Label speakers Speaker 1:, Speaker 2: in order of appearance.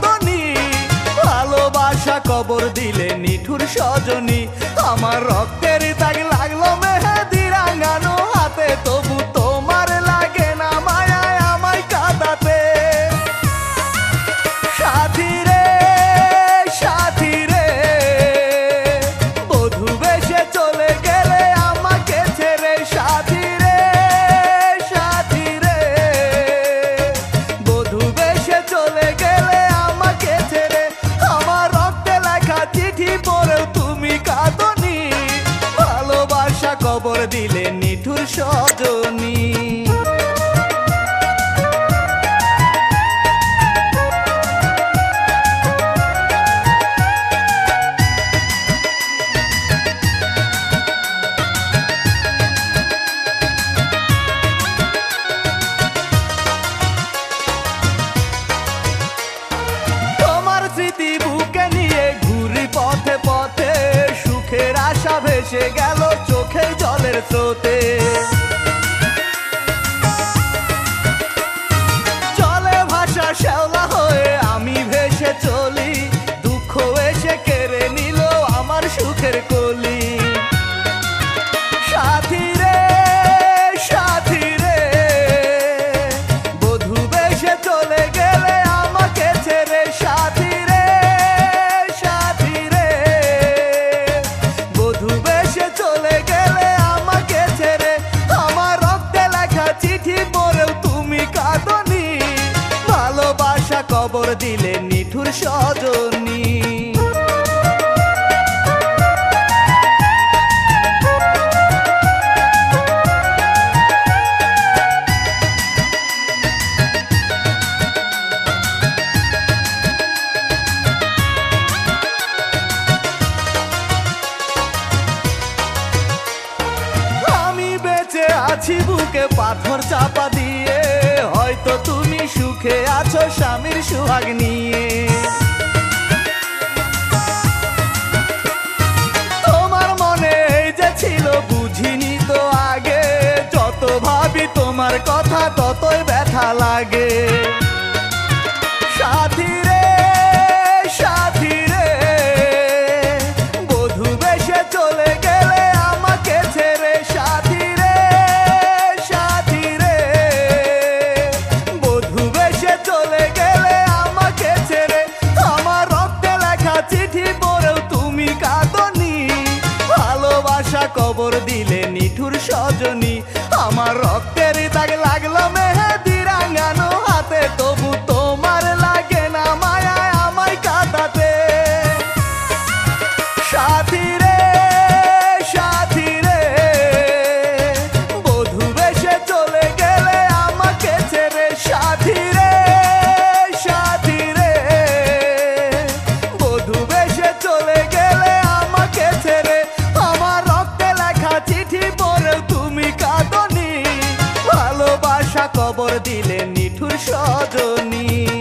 Speaker 1: تمی بال باسا کبر دل سجنی ہمار رکت گے ہمارک لکھا چیٹ پہ تم کدنی بال بسا کبر دل سجنی گل چوکھ جلیر سوتے دلے میٹھ ہمیں بےچے آ کے پاس چاپا دے تو بجنی تو آگے جتار کتا تبے چلے خبر دلے میٹھو سزنی